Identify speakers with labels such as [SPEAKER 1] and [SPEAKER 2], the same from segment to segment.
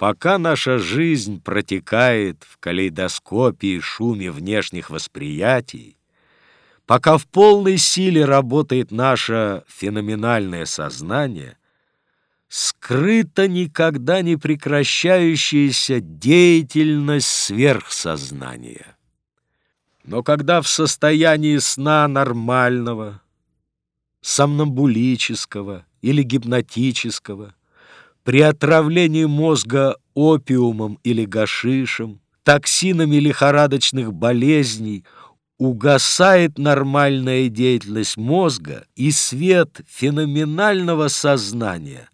[SPEAKER 1] Пока наша жизнь протекает в калейдоскопе и шуме внешних восприятий, пока в полной силе работает наше феноменальное сознание, скрыта никогда не прекращающаяся деятельность сверхсознания. Но когда в состоянии сна нормального, сомнамбулического или гипнотического – при отравлении мозга опиумом или гашишем, токсинами лихорадочных болезней угасает нормальная деятельность мозга и свет феноменального сознания.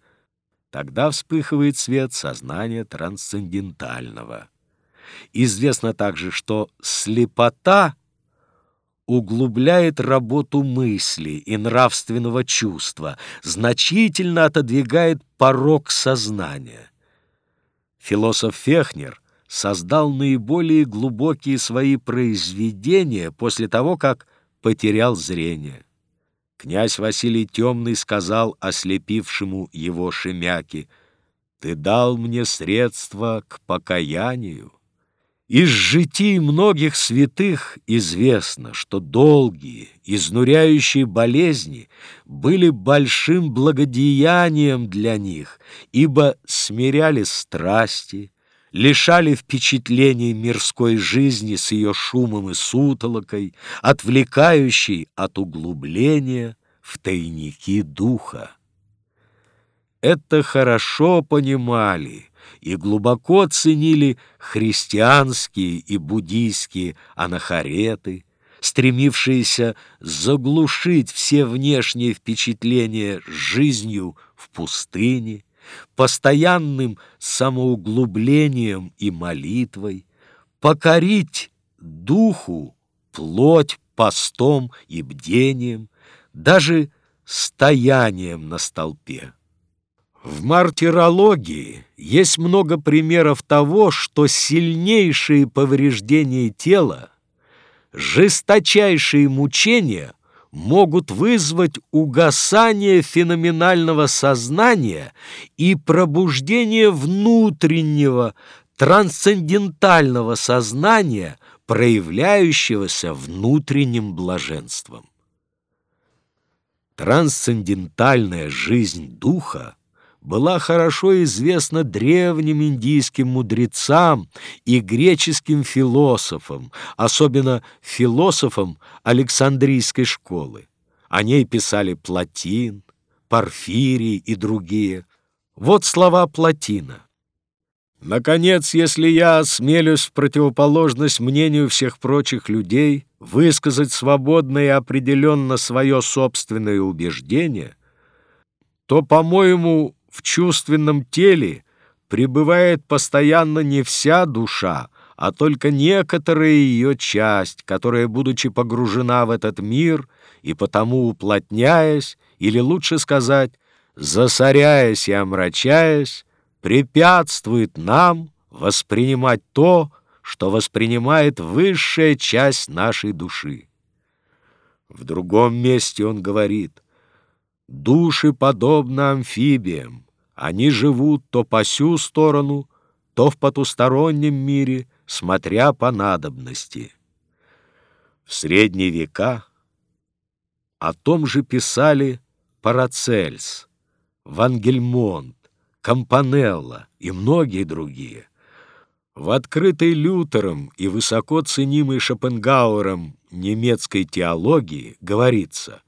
[SPEAKER 1] Тогда вспыхивает свет сознания трансцендентального. Известно также, что слепота — углубляет работу мысли и нравственного чувства, значительно отодвигает порог сознания. Философ Фехнер создал наиболее глубокие свои произведения после того, как потерял зрение. Князь Василий Темный сказал ослепившему его Шемяке, «Ты дал мне средства к покаянию». Из житий многих святых известно, что долгие, изнуряющие болезни были большим благодеянием для них, ибо смиряли страсти, лишали впечатлений мирской жизни с ее шумом и сутолокой, отвлекающей от углубления в тайники духа. Это хорошо понимали — и глубоко ценили христианские и буддийские анахареты, стремившиеся заглушить все внешние впечатления жизнью в пустыне, постоянным самоуглублением и молитвой, покорить духу, плоть постом и бдением, даже стоянием на столпе. В мартирологии есть много примеров того, что сильнейшие повреждения тела, жесточайшие мучения могут вызвать угасание феноменального сознания и пробуждение внутреннего, трансцендентального сознания, проявляющегося внутренним блаженством. Трансцендентальная жизнь духа была хорошо известна древним индийским мудрецам и греческим философам, особенно философам Александрийской школы. О ней писали Платин, Порфирий и другие. Вот слова Платина. Наконец, если я осмелюсь в противоположность мнению всех прочих людей высказать свободно и определенно свое собственное убеждение, то, по-моему, в чувственном теле пребывает постоянно не вся душа, а только некоторая ее часть, которая, будучи погружена в этот мир и потому уплотняясь, или лучше сказать, засоряясь и омрачаясь, препятствует нам воспринимать то, что воспринимает высшая часть нашей души. В другом месте он говорит, «Души подобны амфибиям, они живут то по сю сторону, то в потустороннем мире, смотря по надобности. В средние века о том же писали Парацельс, Вангельмонт, Кампанелла и многие другие. В открытой Лютером и высоко ценимой Шопенгауэром немецкой теологии говорится –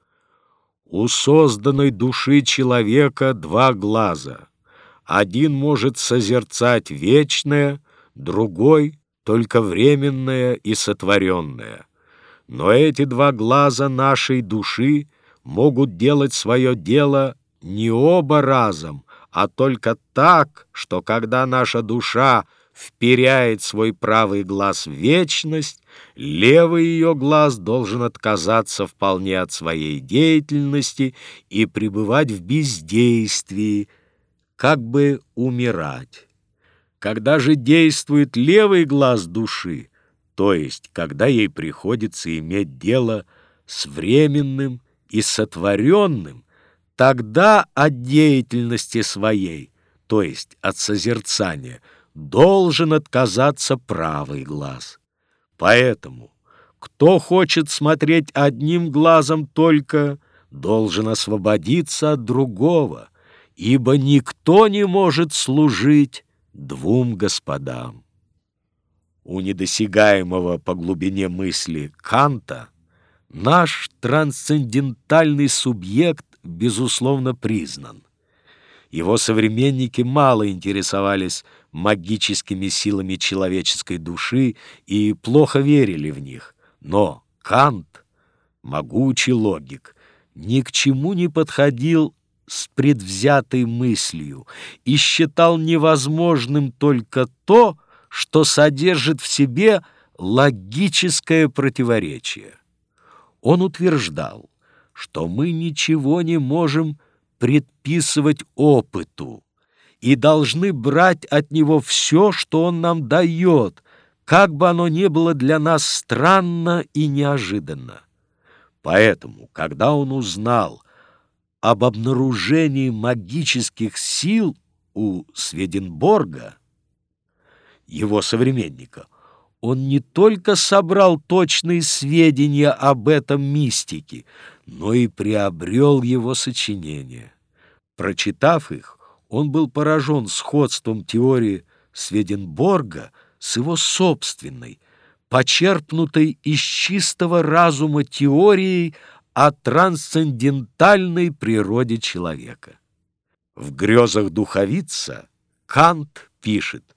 [SPEAKER 1] у созданной души человека два глаза. Один может созерцать вечное, другой — только временное и сотворенное. Но эти два глаза нашей души могут делать свое дело не оба разом, а только так, что когда наша душа — вперяет свой правый глаз в вечность, левый ее глаз должен отказаться вполне от своей деятельности и пребывать в бездействии, как бы умирать. Когда же действует левый глаз души, то есть когда ей приходится иметь дело с временным и сотворенным, тогда от деятельности своей то есть от созерцания, должен отказаться правый глаз. Поэтому, кто хочет смотреть одним глазом только, должен освободиться от другого, ибо никто не может служить двум господам. У недосягаемого по глубине мысли Канта наш трансцендентальный субъект безусловно признан. Его современники мало интересовались магическими силами человеческой души и плохо верили в них. Но Кант, могучий логик, ни к чему не подходил с предвзятой мыслью и считал невозможным только то, что содержит в себе логическое противоречие. Он утверждал, что мы ничего не можем предписывать опыту и должны брать от него все, что он нам дает, как бы оно ни было для нас странно и неожиданно. Поэтому, когда он узнал об обнаружении магических сил у Сведенборга, его современника, он не только собрал точные сведения об этом мистике, но и приобрел его сочинения. Прочитав их, он был поражен сходством теории Сведенборга с его собственной, почерпнутой из чистого разума теорией о трансцендентальной природе человека. В «Грезах духовица» Кант пишет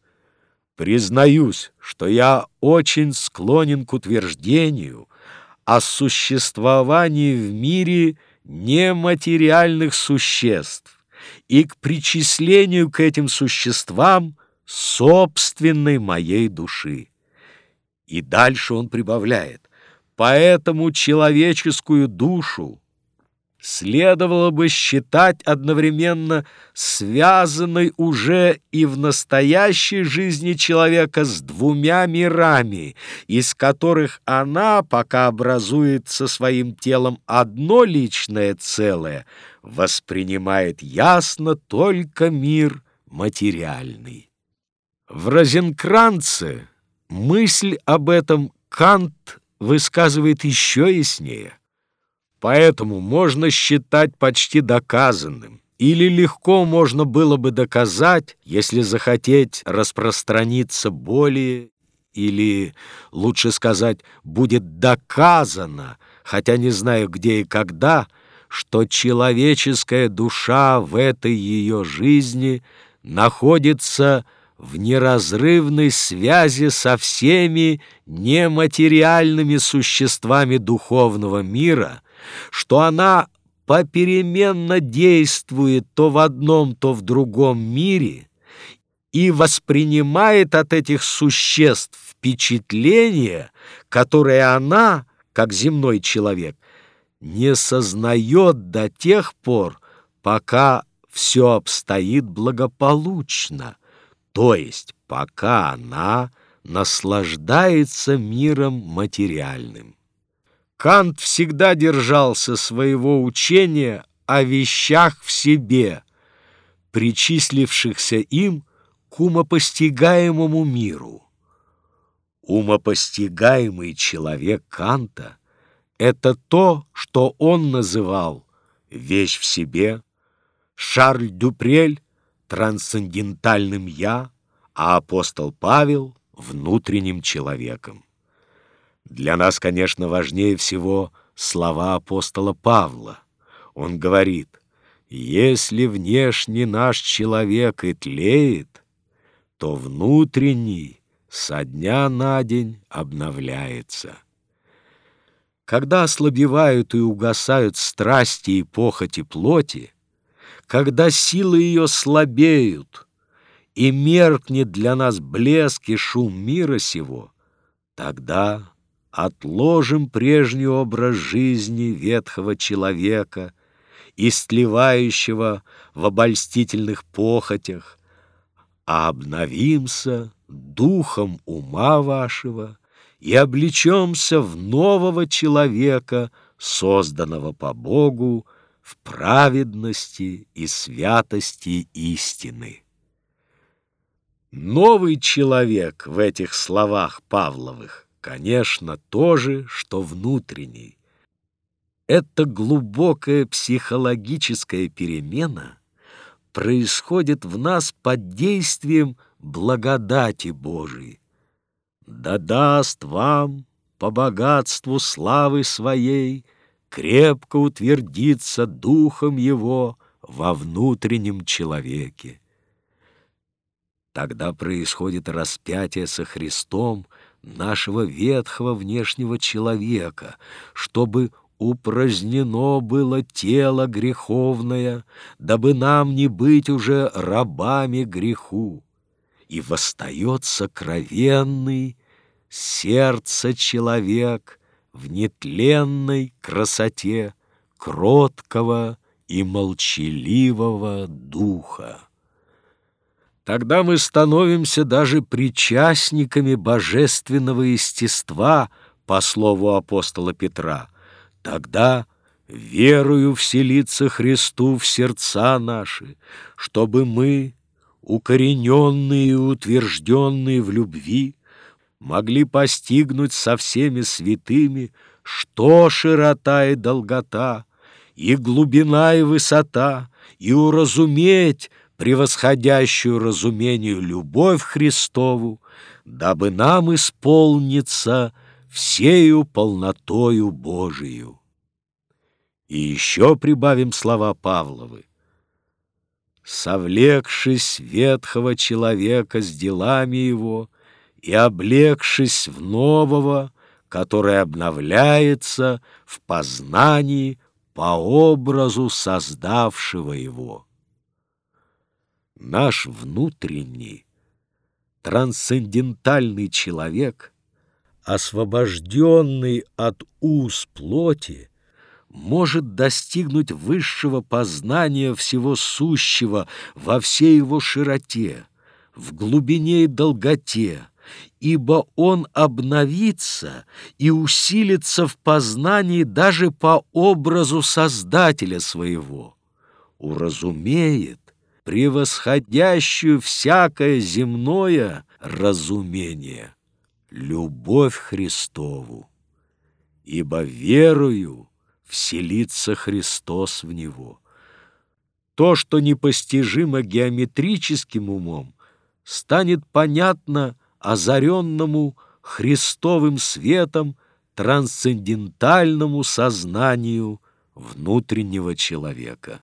[SPEAKER 1] «Признаюсь, что я очень склонен к утверждению о существовании в мире нематериальных существ и к причислению к этим существам собственной моей души». И дальше он прибавляет Поэтому человеческую душу следовало бы считать одновременно связанной уже и в настоящей жизни человека с двумя мирами, из которых она, пока образует со своим телом одно личное целое, воспринимает ясно только мир материальный. В Розенкранце мысль об этом Кант высказывает еще яснее. Поэтому можно считать почти доказанным, или легко можно было бы доказать, если захотеть распространиться более, или, лучше сказать, будет доказано, хотя не знаю где и когда, что человеческая душа в этой ее жизни находится в неразрывной связи со всеми нематериальными существами духовного мира, что она попеременно действует то в одном, то в другом мире и воспринимает от этих существ впечатления, которые она, как земной человек, не сознает до тех пор, пока все обстоит благополучно то есть пока она наслаждается миром материальным. Кант всегда держался своего учения о вещах в себе, причислившихся им к умопостигаемому миру. Умопостигаемый человек Канта — это то, что он называл «вещь в себе», Шарль Дюпрель трансцендентальным «я», а апостол Павел — внутренним человеком. Для нас, конечно, важнее всего слова апостола Павла. Он говорит, «Если внешне наш человек и тлеет, то внутренний со дня на день обновляется». Когда ослабевают и угасают страсти и похоти плоти, когда силы ее слабеют, и меркнет для нас блеск и шум мира сего, тогда отложим прежний образ жизни ветхого человека, истлевающего в обольстительных похотях, а обновимся духом ума вашего и облечемся в нового человека, созданного по Богу, в праведности и святости истины. Новый человек в этих словах Павловых, конечно, тоже, что внутренний. Эта глубокая психологическая перемена происходит в нас под действием благодати Божией. Да даст вам по богатству славы своей крепко утвердиться духом его во внутреннем человеке. Тогда происходит распятие со Христом нашего ветхого внешнего человека, чтобы упразднено было тело греховное, дабы нам не быть уже рабами греху. И восстает сокровенный сердце человек в нетленной красоте кроткого и молчаливого духа. Тогда мы становимся даже причастниками божественного естества, по слову апостола Петра. Тогда верою вселиться Христу в сердца наши, чтобы мы, укорененные и утвержденные в любви, могли постигнуть со всеми святыми, что широта и долгота, и глубина и высота, и уразуметь, превосходящую разумению любовь Христову, дабы нам исполниться всею полнотою Божию. И еще прибавим слова Павловы. «Совлекшись ветхого человека с делами его и облегшись в нового, который обновляется в познании по образу создавшего его» наш внутренний, трансцендентальный человек, освобожденный от уз плоти, может достигнуть высшего познания всего сущего во всей его широте, в глубине и долготе, ибо он обновится и усилится в познании даже по образу Создателя своего, уразумеет, превосходящую всякое земное разумение, любовь Христову, ибо верою вселится Христос в него. То, что непостижимо геометрическим умом, станет понятно озаренному Христовым светом трансцендентальному сознанию внутреннего человека.